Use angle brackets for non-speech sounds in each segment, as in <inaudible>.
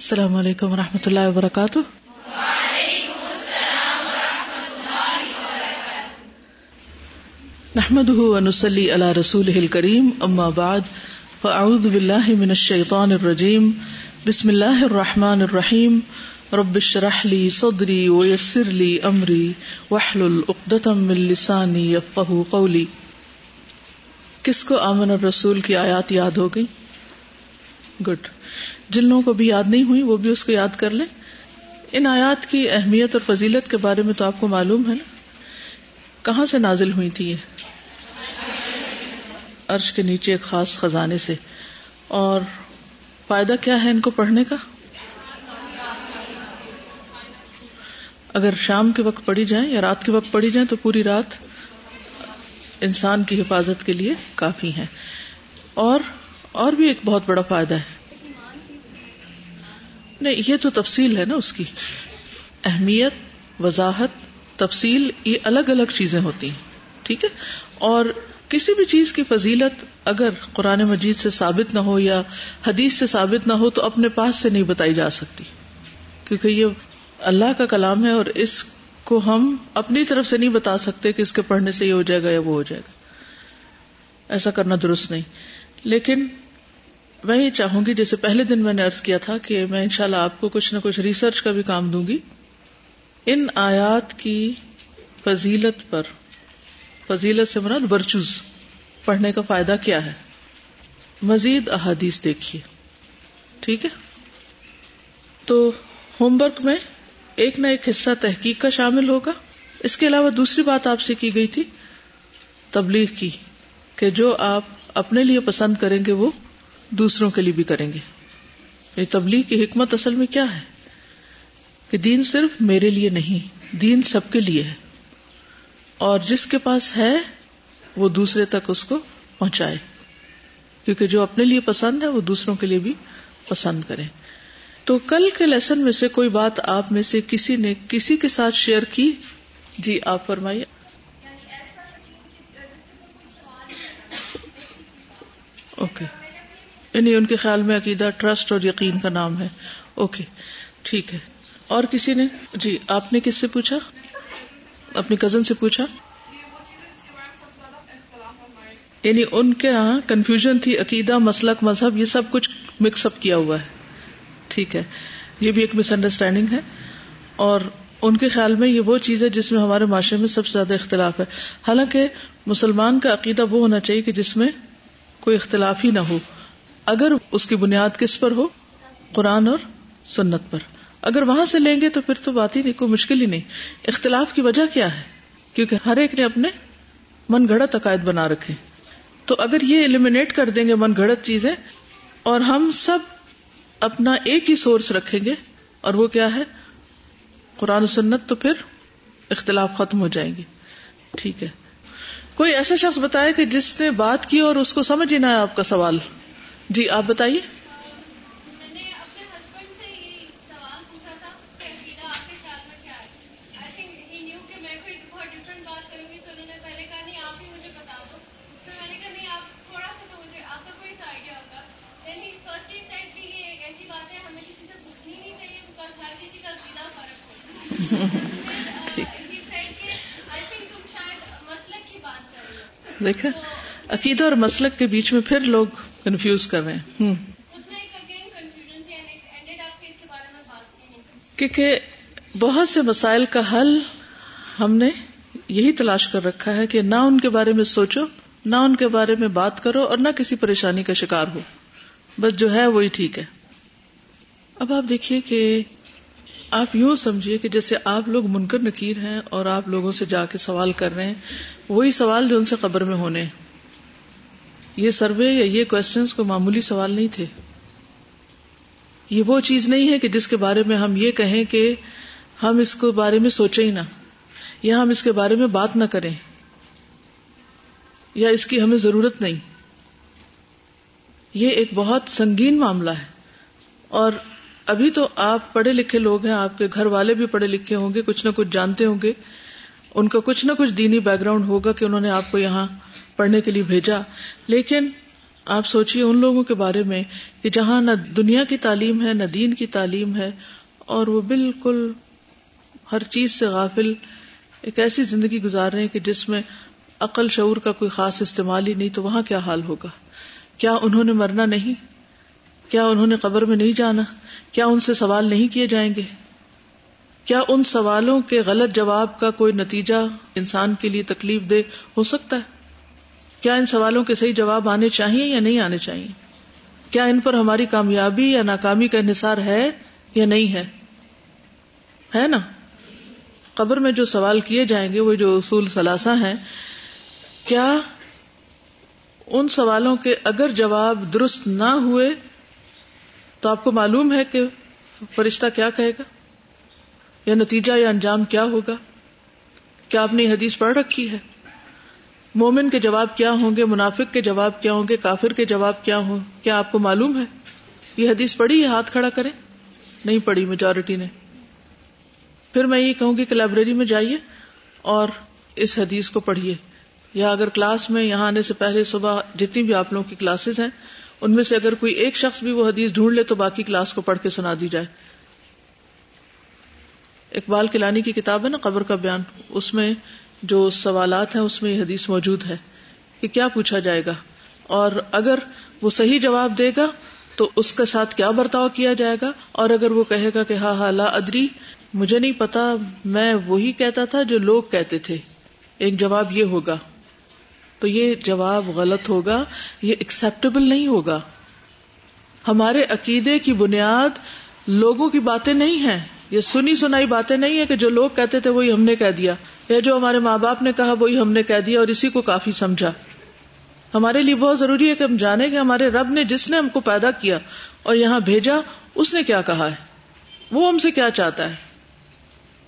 السلام علیکم و رحمۃ اللہ وبرکاتہ۔ نحمد ونسلی علی رسول کریم اما بعد، فاعوذ باللہ من الشیطان الرجیم، بسم اللہ الرحمن الرحیم، رب اشرح لی صدری ویسر لی امری، واحلل عقدۃ من لسانی یفقهوا قولی۔ کس کو آمن الرسول کی آیات یاد ہو گئی؟ گڈ۔ جن لوگوں کو بھی یاد نہیں ہوئی وہ بھی اس کو یاد کر لیں۔ ان آیات کی اہمیت اور فضیلت کے بارے میں تو آپ کو معلوم ہے نا۔ کہاں سے نازل ہوئی تھی یہ؟ عرش کے نیچے ایک خاص خزانے سے۔ اور فائدہ کیا ہے ان کو پڑھنے کا؟ اگر شام کے وقت پڑھی جائیں یا رات کے وقت پڑھی جائیں تو پوری رات انسان کی حفاظت کے لیے کافی ہے اور اور بھی ایک بہت بڑا فائدہ ہے۔ نہیں، یہ تو تفصیل ہے نا اس کی، اہمیت، وضاحت، تفصیل، یہ الگ الگ چیزیں ہوتی ہیں، ٹھیک ہے؟ اور کسی بھی چیز کی فضیلت اگر قرآن مجید سے ثابت نہ ہو یا حدیث سے ثابت نہ ہو تو اپنے پاس سے نہیں بتائی جا سکتی، کیونکہ یہ اللہ کا کلام ہے اور اس کو ہم اپنی طرف سے نہیں بتا سکتے کہ اس کے پڑھنے سے یہ ہو جائے گا یا وہ ہو جائے گا۔ ایسا کرنا درست نہیں۔ لیکن میں یہ چاہوں گی، جیسے پہلے دن میں نے ارض کیا تھا کہ میں انشاءاللہ شاء آپ کو کچھ نہ کچھ ریسرچ کا بھی کام دوں گی۔ ان آیات کی فضیلت پر، فضیلت سے مراد ورچوز پڑھنے کا فائدہ کیا ہے؟ مزید احادیث دیکھیے۔ ٹھیک ہے؟ تو ہوم ورک میں ایک نہ ایک حصہ تحقیق کا شامل ہوگا۔ اس کے علاوہ دوسری بات آپ سے کی گئی تھی، تبلیغ کی، کہ جو آپ اپنے لیے پسند کریں گے وہ دوسروں کے لیے بھی کریں گے۔ یہ تبلیغ کی حکمت اصل میں کیا ہے؟ کہ دین صرف میرے لیے نہیں، دین سب کے لیے ہے۔ اور جس کے پاس ہے، وہ دوسرے تک اس کو پہنچائے۔ کیونکہ جو اپنے لیے پسند ہے، وہ دوسروں کے لیے بھی پسند کرے۔ تو کل کے لیسن میں سے کوئی بات آپ میں سے کسی نے کسی کے ساتھ شیئر کی؟ جی آپ فرمائیے۔ اوکے یعنی ان کے خیال میں عقیدہ ٹرسٹ اور یقین کا نام ہے۔ اوکے ٹھیک ہے۔ اور کسی نے؟ جی آپ نے کس سے پوچھا؟ اپنی کزن سے پوچھا؟ یعنی ان کے یہاں کنفیوژن تھی، عقیدہ، مسلک، مذہب، یہ سب کچھ مکس اپ کیا ہوا ہے۔ ٹھیک ہے۔ یہ بھی ایک مس انڈرسٹینڈنگ ہے۔ اور ان کے خیال میں یہ وہ چیز ہے جس میں ہمارے معاشرے میں سب سے زیادہ اختلاف ہے۔ حالانکہ مسلمان کا عقیدہ وہ ہونا چاہیے کہ جس میں کوئی اختلاف ہی نہ ہو۔ اگر اس کی بنیاد کس پر ہو؟ قرآن اور سنت پر۔ اگر وہاں سے لیں گے تو پھر تو بات ہی نہیں، کوئی مشکل ہی نہیں۔ اختلاف کی وجہ کیا ہے؟ کیونکہ ہر ایک نے اپنے من گھڑت عقائد بنا رکھے۔ تو اگر یہ ایلیمینیٹ کر دیں گے من گھڑت چیزیں، اور ہم سب اپنا ایک ہی سورس رکھیں گے، اور وہ کیا ہے؟ قرآن و سنت تو پھر اختلاف ختم ہو جائیں گے ٹھیک ہے۔ کوئی ایسا شخص بتائے کہ جس نے بات کی اور اس کو سمجھ ہی نہ آپ کا سوال۔ جی آپ بتائیے۔ <laughs> دیکھا عقیدہ اور مسلک کے بیچ میں پھر لوگ کنفیوز کر رہے ہیں۔ کیونکہ بہت سے مسائل کا حل ہم نے یہی تلاش کر رکھا ہے کہ نہ ان کے بارے میں سوچو نہ ان کے بارے میں بات کرو اور نہ کسی پریشانی کا شکار ہو۔ بس جو ہے وہی ٹھیک ہے۔ اب آپ دیکھیے کہ آپ یوں سمجھیے کہ جیسے آپ لوگ منکر نکیر ہیں اور آپ لوگوں سے جا کے سوال کر رہے ہیں وہی سوال جو ان سے قبر میں ہونے یہ سروے یا یہ کوشچنس کو معمولی سوال نہیں تھے۔ یہ وہ چیز نہیں ہے کہ جس کے بارے میں ہم یہ کہیں کہ ہم اس کو بارے میں سوچیں ہی نہ، یا ہم اس کے بارے میں بات نہ کریں، یا اس کی ہمیں ضرورت نہیں۔ یہ ایک بہت سنگین معاملہ ہے۔ اور ابھی تو آپ پڑھے لکھے لوگ ہیں، آپ کے گھر والے بھی پڑھے لکھے ہوں گے، کچھ نہ کچھ جانتے ہوں گے۔ ان کا کچھ نہ کچھ دینی بیک گراؤنڈ ہوگا کہ انہوں نے آپ کو یہاں پڑھنے کے لیے بھیجا۔ لیکن آپ سوچیے ان لوگوں کے بارے میں کہ جہاں نہ دنیا کی تعلیم ہے، نہ دین کی تعلیم ہے، اور وہ بالکل ہر چیز سے غافل، ایک ایسی زندگی گزار رہے ہیں کہ جس میں عقل شعور کا کوئی خاص استعمال ہی نہیں تو وہاں کیا حال ہوگا؟ کیا انہوں نے مرنا نہیں؟ کیا انہوں نے قبر میں نہیں جانا؟ کیا ان سے سوال نہیں کیے جائیں گے؟ کیا ان سوالوں کے غلط جواب کا کوئی نتیجہ انسان کے لیے تکلیف دہ ہو سکتا ہے؟ کیا ان سوالوں کے صحیح جواب آنے چاہیے یا نہیں آنے چاہیے؟ کیا ان پر ہماری کامیابی یا ناکامی کا انحصار ہے یا نہیں ہے؟ ہے نا؟ قبر میں جو سوال کیے جائیں گے، وہ جو اصول ثلاثہ ہیں، کیا ان سوالوں کے اگر جواب درست نہ ہوئے تو آپ کو معلوم ہے کہ فرشتہ کیا کہے گا؟ یا نتیجہ یا انجام کیا ہوگا؟ کیا آپ نے یہ حدیث پڑھ رکھی ہے؟ مومن کے جواب کیا ہوں گے؟ منافق کے جواب کیا ہوں گے؟ کافر کے جواب کیا ہوں؟ کیا آپ کو معلوم ہے؟ یہ حدیث پڑھی ہے، ہاتھ کھڑا کریں۔ نہیں پڑھی میجورٹی نے۔ پھر میں یہ کہوں گی کہ لائبریری میں جائیے اور اس حدیث کو پڑھیے۔ یا اگر کلاس میں یہاں آنے سے پہلے صبح جتنی بھی آپ لوگوں کی کلاسز ہیں، ان میں سے اگر کوئی ایک شخص بھی وہ حدیث ڈھونڈ لے تو باقی کلاس کو پڑھ کے سنا دی جائے۔ اقبال کلانی کی کتاب ہے نا، قبر کا بیان۔ اس میں جو سوالات ہیں اس میں یہ حدیث موجود ہے کہ کیا پوچھا جائے گا اور اگر وہ صحیح جواب دے گا تو اس کے ساتھ کیا برتاؤ کیا جائے گا اور اگر وہ کہے گا کہ ہاں ہاں لا ادری، مجھے نہیں پتا، میں وہی کہتا تھا جو لوگ کہتے تھے۔ ایک جواب یہ ہوگا۔ تو یہ جواب غلط ہوگا، یہ ایکسپٹیبل نہیں ہوگا۔ ہمارے عقیدے کی بنیاد لوگوں کی باتیں نہیں ہیں۔ یہ سنی سنائی باتیں نہیں ہے کہ جو لوگ کہتے تھے وہی ہم نے کہہ دیا، یا جو ہمارے ماں باپ نے کہا وہی ہم نے کہہ دیا اور اسی کو کافی سمجھا۔ ہمارے لیے بہت ضروری ہے کہ ہم جانے کہ ہمارے رب نے جس نے ہم کو پیدا کیا اور یہاں بھیجا، اس نے کیا کہا ہے؟ وہ ہم سے کیا چاہتا ہے؟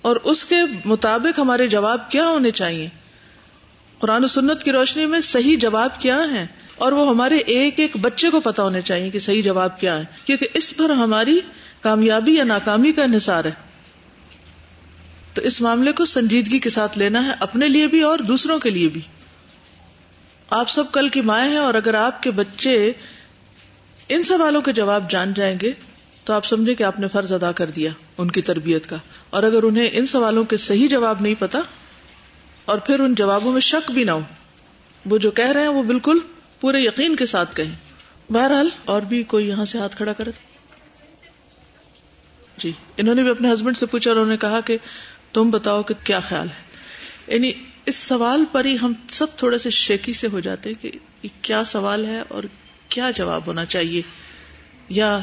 اور اس کے مطابق ہمارے جواب کیا ہونے چاہیے؟ قرآن و سنت کی روشنی میں صحیح جواب کیا ہے اور وہ ہمارے ایک ایک بچے کو پتا ہونے چاہیے کہ صحیح جواب کیا ہے، کیونکہ اس پر ہماری کامیابی یا ناکامی کا انحصار ہے۔ تو اس معاملے کو سنجیدگی کے ساتھ لینا ہے، اپنے لیے بھی اور دوسروں کے لیے بھی۔ آپ سب کل کی مائیں ہیں اور اگر آپ کے بچے ان سوالوں کے جواب جان جائیں گے، تو آپ سمجھیں کہ آپ نے فرض ادا کر دیا ان کی تربیت کا۔ اور اگر انہیں ان سوالوں کے صحیح جواب نہیں پتا، اور پھر ان جوابوں میں شک بھی نہ ہو، وہ جو کہہ رہے ہیں وہ بالکل پورے یقین کے ساتھ کہیں۔ بہرحال اور بھی کوئی یہاں سے ہاتھ کھڑا کرے۔ جی انہوں نے بھی اپنے ہسبینڈ سے پوچھا اور انہوں نے کہا کہ تم بتاؤ کہ کیا خیال ہے۔ یعنی اس سوال پر ہی ہم سب تھوڑے سے شیکی سے ہو جاتے ہیں کہ کیا سوال ہے اور کیا جواب ہونا چاہیے۔ یا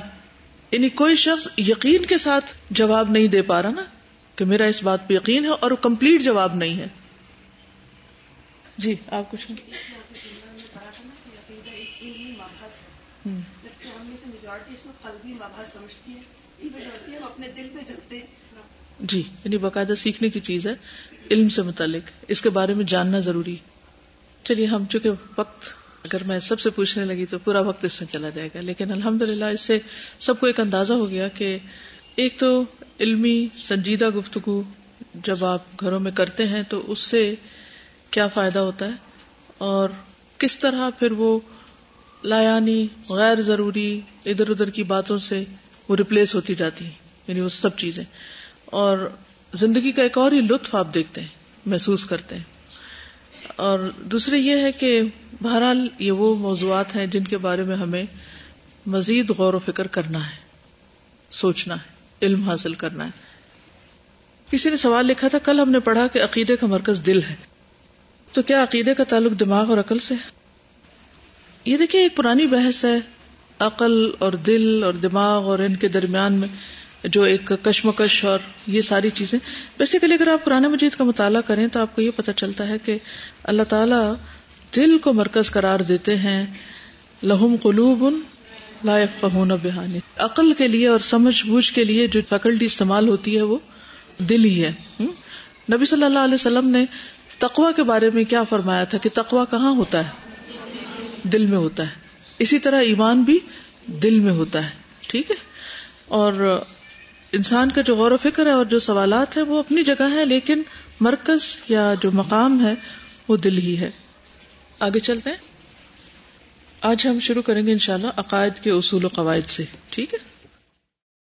یعنی کوئی شخص یقین کے ساتھ جواب نہیں دے پا رہا نا کہ میرا اس بات پہ یقین ہے اور کمپلیٹ جواب نہیں ہے۔ جی آپ کچھ جی یعنی باقاعدہ سیکھنے کی چیز ہے، علم سے متعلق۔ اس کے بارے میں جاننا ضروری۔ چلیے، ہم چونکہ وقت، اگر میں سب سے پوچھنے لگی تو پورا وقت اس میں چلا جائے گا۔ لیکن الحمد للہ اس سے سب کو ایک اندازہ ہو گیا کہ ایک تو علمی سنجیدہ گفتگو جب آپ گھروں میں کرتے ہیں تو اس سے کیا فائدہ ہوتا ہے؟ اور کس طرح پھر وہ لایانی، غیر ضروری، ادھر ادھر کی باتوں سے وہ ریپلیس ہوتی جاتی ہے یعنی وہ سب چیزیں۔ اور زندگی کا ایک اور ہی لطف آپ دیکھتے ہیں، محسوس کرتے ہیں۔ اور دوسرے یہ ہے کہ بہرحال یہ وہ موضوعات ہیں جن کے بارے میں ہمیں مزید غور و فکر کرنا ہے، سوچنا ہے، علم حاصل کرنا ہے۔ کسی نے سوال لکھا تھا، کل ہم نے پڑھا کہ عقیدے کا مرکز دل ہے۔ تو کیا عقیدے کا تعلق دماغ اور عقل سے یہ دیکھیے، ایک پرانی بحث ہے۔ عقل اور دل اور دماغ اور ان کے درمیان میں جو ایک کشمکش اور یہ ساری چیزیں۔ بیسیکلی اگر آپ قرآن مجید کا مطالعہ کریں تو آپ کو یہ پتا چلتا ہے کہ اللہ تعالی دل کو مرکز قرار دیتے ہیں۔ لہم قلوب لائف پہن بہانی عقل کے لیے اور سمجھ بوجھ کے لیے جو فیکلٹی استعمال ہوتی ہے وہ دل ہی ہے۔ نبی صلی اللہ علیہ وسلم نے تقوا کے بارے میں کیا فرمایا تھا کہ تقوا کہاں ہوتا ہے؟ دل میں ہوتا ہے۔ اسی طرح ایمان بھی دل میں ہوتا ہے، ٹھیک ہے؟ اور انسان کا جو غور و فکر ہے اور جو سوالات ہیں، وہ اپنی جگہ ہے لیکن مرکز یا جو مقام ہے، وہ دل ہی ہے۔ آگے چلتے ہیں۔ آج ہم شروع کریں گے انشاءاللہ عقائد کے اصول و قواعد سے، ٹھیک ہے؟